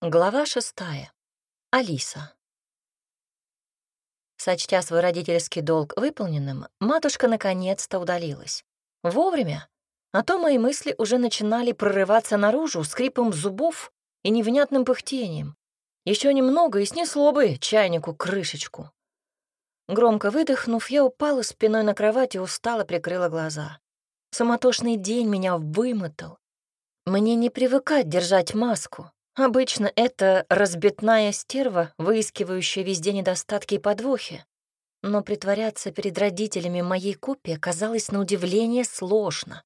Глава шестая. Алиса. Сочтя свой родительский долг выполненным, матушка наконец-то удалилась. Вовремя. А то мои мысли уже начинали прорываться наружу скрипом зубов и невнятным пыхтением. Еще немного и снесло бы чайнику крышечку. Громко выдохнув, я упала спиной на кровать и устало прикрыла глаза. Суматошный день меня вымотал. Мне не привыкать держать маску, Обычно это разбитная стерва, выискивающая везде недостатки и подвохи. Но притворяться перед родителями моей копии оказалось на удивление сложно.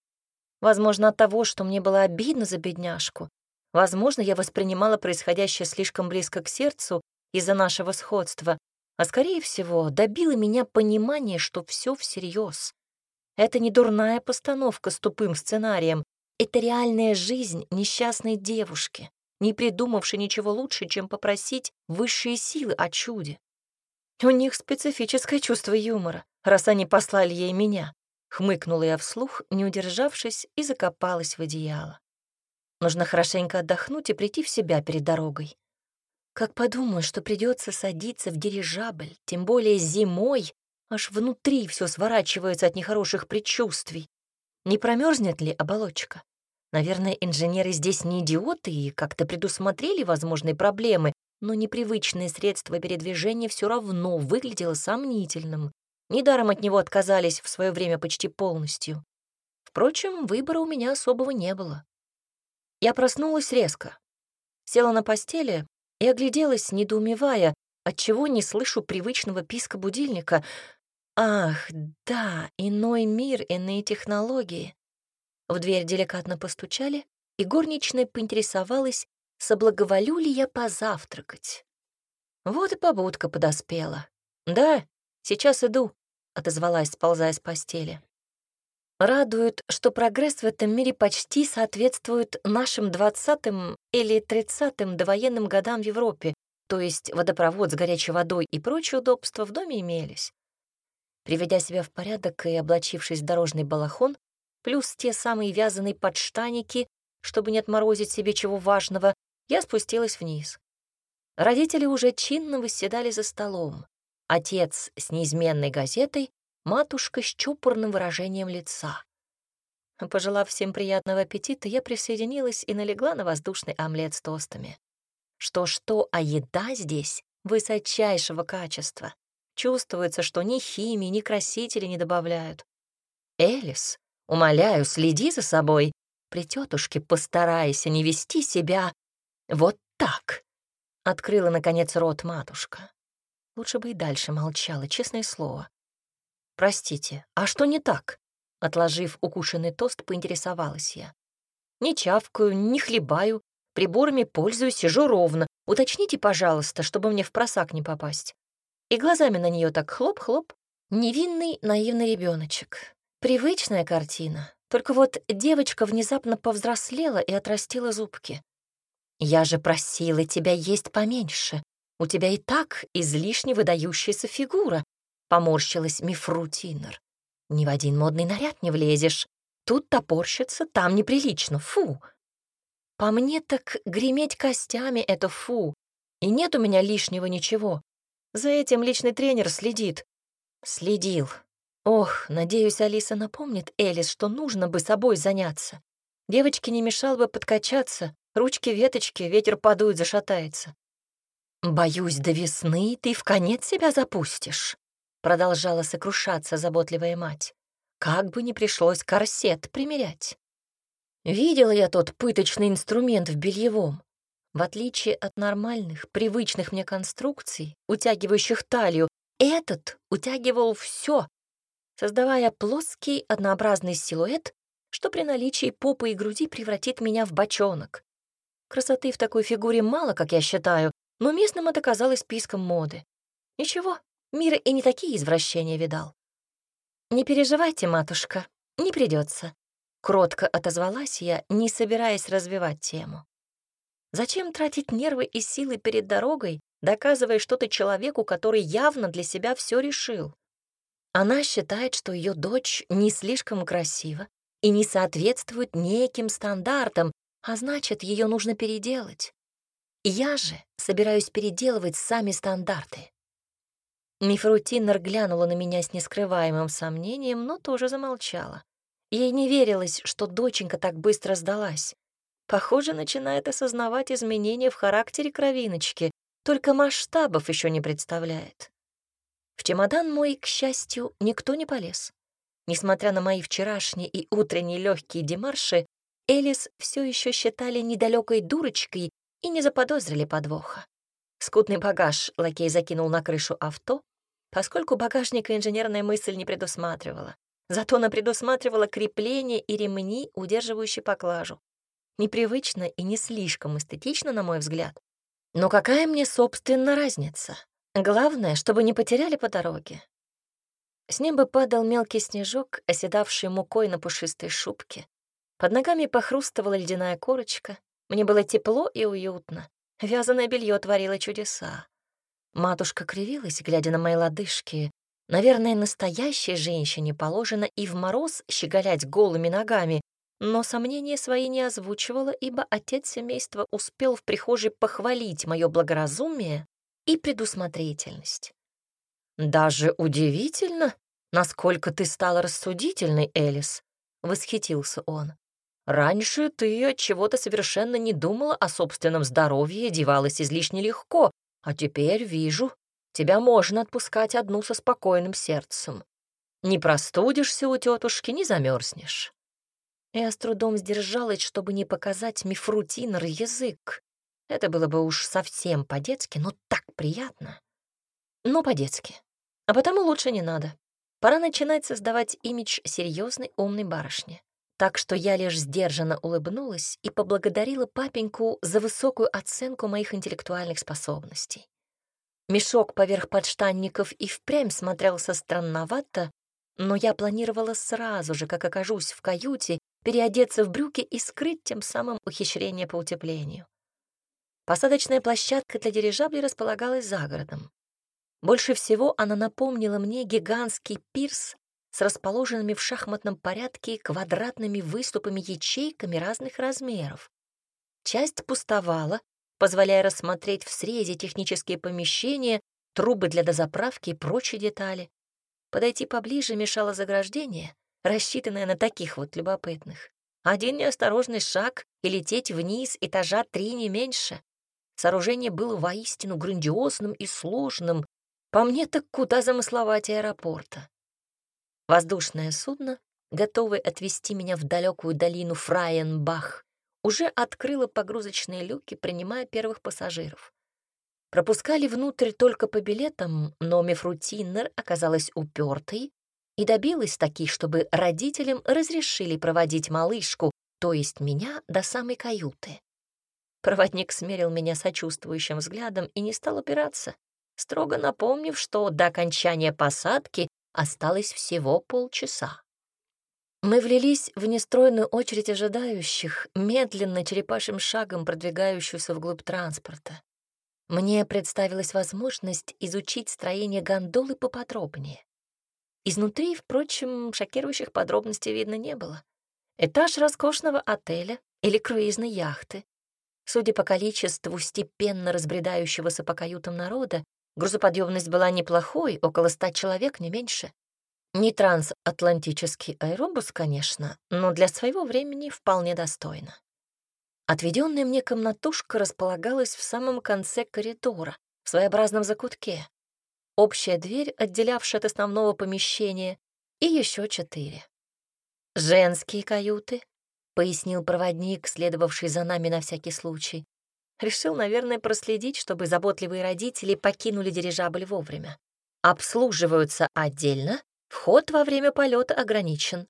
Возможно, от того, что мне было обидно за бедняжку. Возможно, я воспринимала происходящее слишком близко к сердцу из-за нашего сходства, а, скорее всего, добило меня понимание, что все всерьез. Это не дурная постановка с тупым сценарием, это реальная жизнь несчастной девушки не придумавши ничего лучше, чем попросить высшие силы о чуде. У них специфическое чувство юмора, раз они послали ей меня. Хмыкнула я вслух, не удержавшись, и закопалась в одеяло. Нужно хорошенько отдохнуть и прийти в себя перед дорогой. Как подумаю, что придется садиться в дирижабль, тем более зимой, аж внутри все сворачивается от нехороших предчувствий. Не промерзнет ли оболочка? Наверное, инженеры здесь не идиоты и как-то предусмотрели возможные проблемы, но непривычное средство передвижения все равно выглядело сомнительным. Недаром от него отказались в свое время почти полностью. Впрочем, выбора у меня особого не было. Я проснулась резко. Села на постели и огляделась, недоумевая, отчего не слышу привычного писка будильника. Ах, да, иной мир, иные технологии. В дверь деликатно постучали, и горничная поинтересовалась, соблаговолю ли я позавтракать. Вот и побудка подоспела. «Да, сейчас иду», — отозвалась, сползая с постели. Радует, что прогресс в этом мире почти соответствует нашим двадцатым или тридцатым довоенным годам в Европе, то есть водопровод с горячей водой и прочие удобства в доме имелись. Приведя себя в порядок и облачившись в дорожный балахон, плюс те самые вязаные подштаники, чтобы не отморозить себе чего важного, я спустилась вниз. Родители уже чинно восседали за столом. Отец с неизменной газетой, матушка с чопорным выражением лица. Пожелав всем приятного аппетита, я присоединилась и налегла на воздушный омлет с тостами. Что-что, а еда здесь высочайшего качества. Чувствуется, что ни химии, ни красители не добавляют. Элис Умоляю, следи за собой. При тетушке постарайся не вести себя вот так. Открыла, наконец, рот матушка. Лучше бы и дальше молчала, честное слово. «Простите, а что не так?» Отложив укушенный тост, поинтересовалась я. «Не чавкаю, не хлебаю, приборами пользуюсь, сижу ровно. Уточните, пожалуйста, чтобы мне в просак не попасть». И глазами на нее так хлоп-хлоп. Невинный, наивный ребеночек. Привычная картина, только вот девочка внезапно повзрослела и отрастила зубки. «Я же просила тебя есть поменьше. У тебя и так излишне выдающаяся фигура», — поморщилась Мифрутинер. «Ни в один модный наряд не влезешь. Тут топорщится, там неприлично. Фу!» «По мне так греметь костями — это фу. И нет у меня лишнего ничего. За этим личный тренер следит». «Следил», Ох, надеюсь, Алиса напомнит Элис, что нужно бы собой заняться. Девочке не мешал бы подкачаться, ручки-веточки, ветер подует, зашатается. «Боюсь, до весны ты в конец себя запустишь», — продолжала сокрушаться заботливая мать. «Как бы ни пришлось корсет примерять». Видела я тот пыточный инструмент в бельевом. В отличие от нормальных, привычных мне конструкций, утягивающих талию, этот утягивал все, создавая плоский однообразный силуэт, что при наличии попы и груди превратит меня в бочонок. Красоты в такой фигуре мало, как я считаю, но местным это казалось писком моды. Ничего, мир и не такие извращения видал. «Не переживайте, матушка, не придется. кротко отозвалась я, не собираясь развивать тему. Зачем тратить нервы и силы перед дорогой, доказывая что-то человеку, который явно для себя все решил? Она считает, что ее дочь не слишком красива и не соответствует неким стандартам, а значит, ее нужно переделать. Я же собираюсь переделывать сами стандарты. Мифрутинер глянула на меня с нескрываемым сомнением, но тоже замолчала. Ей не верилось, что доченька так быстро сдалась. Похоже, начинает осознавать изменения в характере кровиночки, только масштабов еще не представляет. В чемодан мой, к счастью, никто не полез. Несмотря на мои вчерашние и утренние легкие демарши, Элис все еще считали недалекой дурочкой и не заподозрили подвоха. Скутный багаж лакей закинул на крышу авто, поскольку багажника инженерная мысль не предусматривала. Зато она предусматривала крепление и ремни, удерживающие поклажу. Непривычно и не слишком эстетично, на мой взгляд. Но какая мне, собственно, разница? Главное, чтобы не потеряли по дороге. С неба падал мелкий снежок, оседавший мукой на пушистой шубке. Под ногами похрустывала ледяная корочка. Мне было тепло и уютно. Вязаное белье творило чудеса. Матушка кривилась, глядя на мои лодыжки, Наверное, настоящей женщине положено и в мороз щеголять голыми ногами, но сомнения свои не озвучивала, ибо отец семейства успел в прихожей похвалить мое благоразумие и предусмотрительность. «Даже удивительно, насколько ты стала рассудительной, Элис», — восхитился он. «Раньше ты от чего-то совершенно не думала о собственном здоровье и девалась излишне легко, а теперь вижу, тебя можно отпускать одну со спокойным сердцем. Не простудишься у тетушки, не замерзнешь. Я с трудом сдержалась, чтобы не показать мифрутинер язык. Это было бы уж совсем по-детски, но так приятно. Ну, по-детски. А потому лучше не надо. Пора начинать создавать имидж серьезной умной барышни. Так что я лишь сдержанно улыбнулась и поблагодарила папеньку за высокую оценку моих интеллектуальных способностей. Мешок поверх подштанников и впрямь смотрелся странновато, но я планировала сразу же, как окажусь в каюте, переодеться в брюки и скрыть тем самым ухищрение по утеплению. Посадочная площадка для дирижаблей располагалась за городом. Больше всего она напомнила мне гигантский пирс с расположенными в шахматном порядке квадратными выступами-ячейками разных размеров. Часть пустовала, позволяя рассмотреть в срезе технические помещения, трубы для дозаправки и прочие детали. Подойти поближе мешало заграждение, рассчитанное на таких вот любопытных. Один неосторожный шаг и лететь вниз этажа три не меньше. Сооружение было воистину грандиозным и сложным, по мне так куда замысловатее аэропорта. Воздушное судно, готовое отвезти меня в далекую долину Фрайенбах, уже открыла погрузочные люки, принимая первых пассажиров. Пропускали внутрь только по билетам, но Мефрутинер оказалась упертой и добилась таки, чтобы родителям разрешили проводить малышку, то есть меня, до самой каюты. Проводник смерил меня сочувствующим взглядом и не стал опираться, строго напомнив, что до окончания посадки осталось всего полчаса. Мы влились в нестройную очередь ожидающих, медленно черепашим шагом продвигающуюся вглубь транспорта. Мне представилась возможность изучить строение гондолы поподробнее. Изнутри, впрочем, шокирующих подробностей видно не было. Этаж роскошного отеля или круизной яхты. Судя по количеству степенно разбредающегося по каютам народа, грузоподъемность была неплохой, около ста человек, не меньше. Не трансатлантический аэробус, конечно, но для своего времени вполне достойно. Отведенная мне комнатушка располагалась в самом конце коридора, в своеобразном закутке. Общая дверь, отделявшая от основного помещения, и еще четыре. «Женские каюты», — пояснил проводник, следовавший за нами на всякий случай. Решил, наверное, проследить, чтобы заботливые родители покинули дирижабль вовремя. Обслуживаются отдельно Вход во время полета ограничен.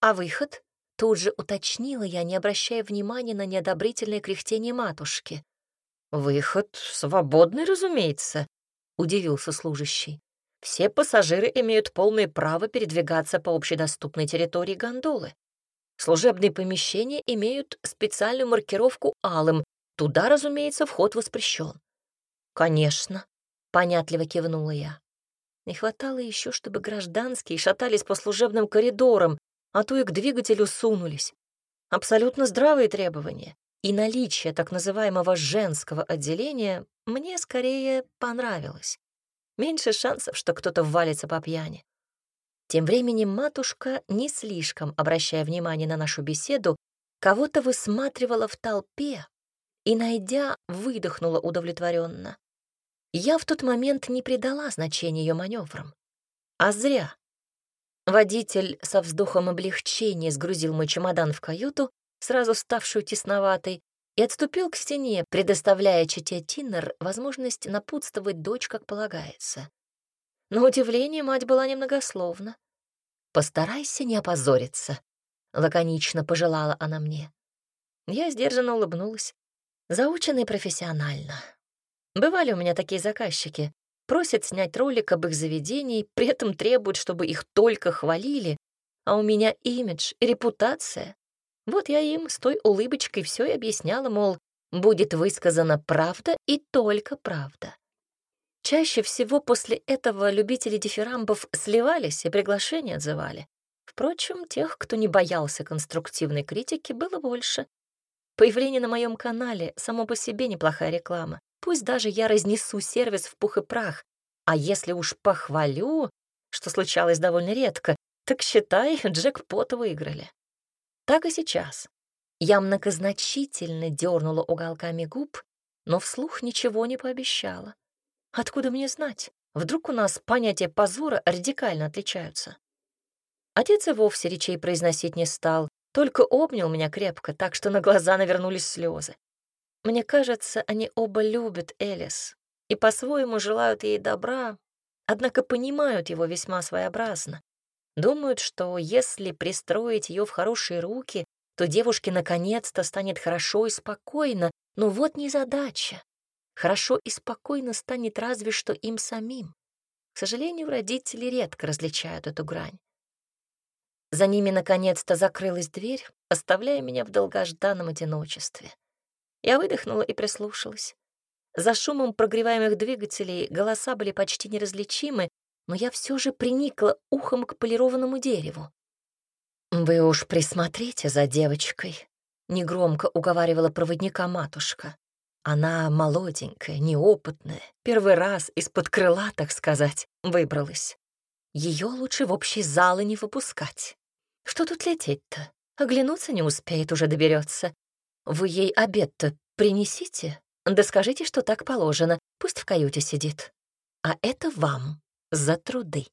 А выход? Тут же уточнила я, не обращая внимания на неодобрительное кряхтение матушки. «Выход свободный, разумеется», — удивился служащий. «Все пассажиры имеют полное право передвигаться по общедоступной территории гондолы. Служебные помещения имеют специальную маркировку алым. Туда, разумеется, вход воспрещен». «Конечно», — понятливо кивнула я. Не хватало еще, чтобы гражданские шатались по служебным коридорам, а то и к двигателю сунулись. Абсолютно здравые требования. и наличие так называемого женского отделения мне скорее понравилось. Меньше шансов, что кто-то валится по пьяни. Тем временем матушка, не слишком обращая внимание на нашу беседу, кого-то высматривала в толпе и, найдя, выдохнула удовлетворенно. Я в тот момент не придала значения ее маневрам. А зря. Водитель со вздохом облегчения сгрузил мой чемодан в каюту, сразу ставшую тесноватой, и отступил к стене, предоставляя чете Тиннер возможность напутствовать дочь, как полагается. На удивление мать была немногословна. «Постарайся не опозориться», — лаконично пожелала она мне. Я сдержанно улыбнулась. Заученный профессионально. Бывали у меня такие заказчики. Просят снять ролик об их заведении, при этом требуют, чтобы их только хвалили, а у меня имидж и репутация. Вот я им с той улыбочкой все и объясняла, мол, будет высказана правда и только правда. Чаще всего после этого любители дифирамбов сливались и приглашения отзывали. Впрочем, тех, кто не боялся конструктивной критики, было больше. Появление на моем канале — само по себе неплохая реклама. Пусть даже я разнесу сервис в пух и прах, а если уж похвалю, что случалось довольно редко, так считай, джекпот выиграли. Так и сейчас. Я многозначительно дернула уголками губ, но вслух ничего не пообещала. Откуда мне знать? Вдруг у нас понятия позора радикально отличаются? Отец и вовсе речей произносить не стал, только обнял меня крепко, так что на глаза навернулись слезы. Мне кажется, они оба любят Элис и по-своему желают ей добра, однако понимают его весьма своеобразно. Думают, что если пристроить ее в хорошие руки, то девушке наконец-то станет хорошо и спокойно, но вот не задача. Хорошо и спокойно станет разве что им самим. К сожалению, родители редко различают эту грань. За ними наконец-то закрылась дверь, оставляя меня в долгожданном одиночестве. Я выдохнула и прислушалась. За шумом прогреваемых двигателей голоса были почти неразличимы, но я все же приникла ухом к полированному дереву. «Вы уж присмотрите за девочкой», — негромко уговаривала проводника матушка. Она молоденькая, неопытная, первый раз из-под крыла, так сказать, выбралась. Ее лучше в общий зал и не выпускать. Что тут лететь-то? Оглянуться не успеет, уже доберется. Вы ей обед-то принесите? Да скажите, что так положено, пусть в каюте сидит. А это вам за труды.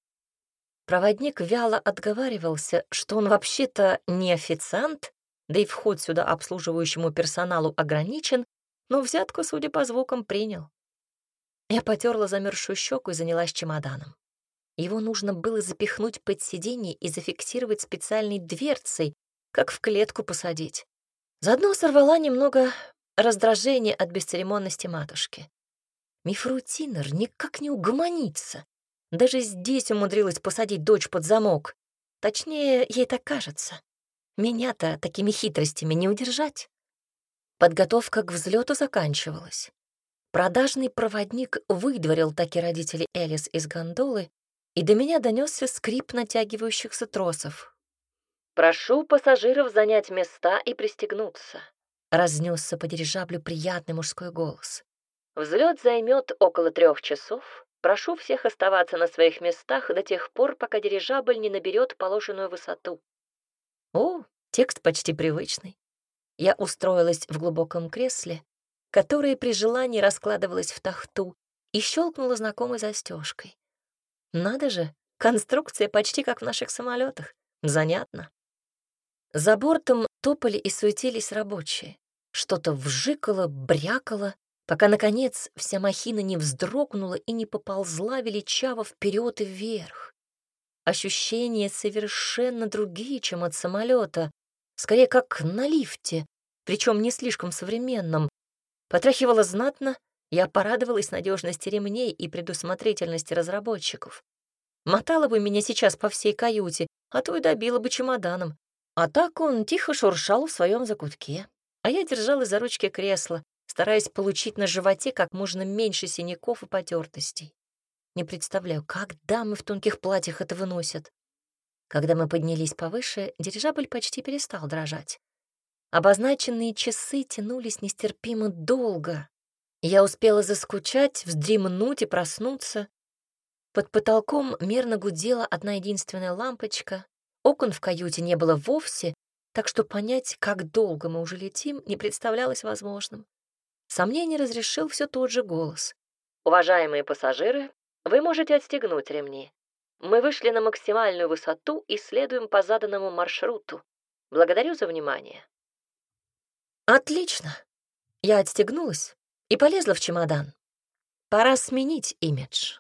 Проводник вяло отговаривался, что он вообще-то не официант, да и вход сюда обслуживающему персоналу ограничен, но взятку, судя по звукам, принял. Я потерла замерзшую щеку и занялась чемоданом. Его нужно было запихнуть под сиденье и зафиксировать специальной дверцей, как в клетку посадить. Заодно сорвала немного раздражения от бесцеремонности матушки. Мифрутинер никак не угомонится. Даже здесь умудрилась посадить дочь под замок. Точнее, ей так кажется. Меня-то такими хитростями не удержать. Подготовка к взлету заканчивалась. Продажный проводник выдворил таки родителей Элис из гондолы, и до меня донесся скрип натягивающихся тросов. «Прошу пассажиров занять места и пристегнуться», — разнесся по дирижаблю приятный мужской голос. «Взлет займет около трех часов. Прошу всех оставаться на своих местах до тех пор, пока дирижабль не наберет положенную высоту». О, текст почти привычный. Я устроилась в глубоком кресле, которое при желании раскладывалось в тахту, и щелкнула знакомой застежкой. Надо же, конструкция почти как в наших самолетах. Занятно. За бортом топали и суетились рабочие. Что-то вжикало, брякало, пока, наконец, вся махина не вздрогнула и не поползла величаво вперед и вверх. Ощущения совершенно другие, чем от самолета, скорее как на лифте, причем не слишком современном. Потряхивала знатно, я порадовалась надежности ремней и предусмотрительности разработчиков. Мотала бы меня сейчас по всей каюте, а то и добила бы чемоданом. А так он тихо шуршал в своем закутке, а я держалась за ручки кресла, стараясь получить на животе как можно меньше синяков и потертостей. Не представляю, как дамы в тонких платьях это выносят. Когда мы поднялись повыше, дирижабль почти перестал дрожать. Обозначенные часы тянулись нестерпимо долго. Я успела заскучать, вздремнуть и проснуться. Под потолком мерно гудела одна единственная лампочка. Окон в каюте не было вовсе, так что понять, как долго мы уже летим, не представлялось возможным. Сомнение разрешил все тот же голос. «Уважаемые пассажиры, вы можете отстегнуть ремни. Мы вышли на максимальную высоту и следуем по заданному маршруту. Благодарю за внимание». «Отлично!» Я отстегнулась и полезла в чемодан. Пора сменить имидж.